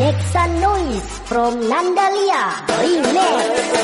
Make some noise from Nandalia Remix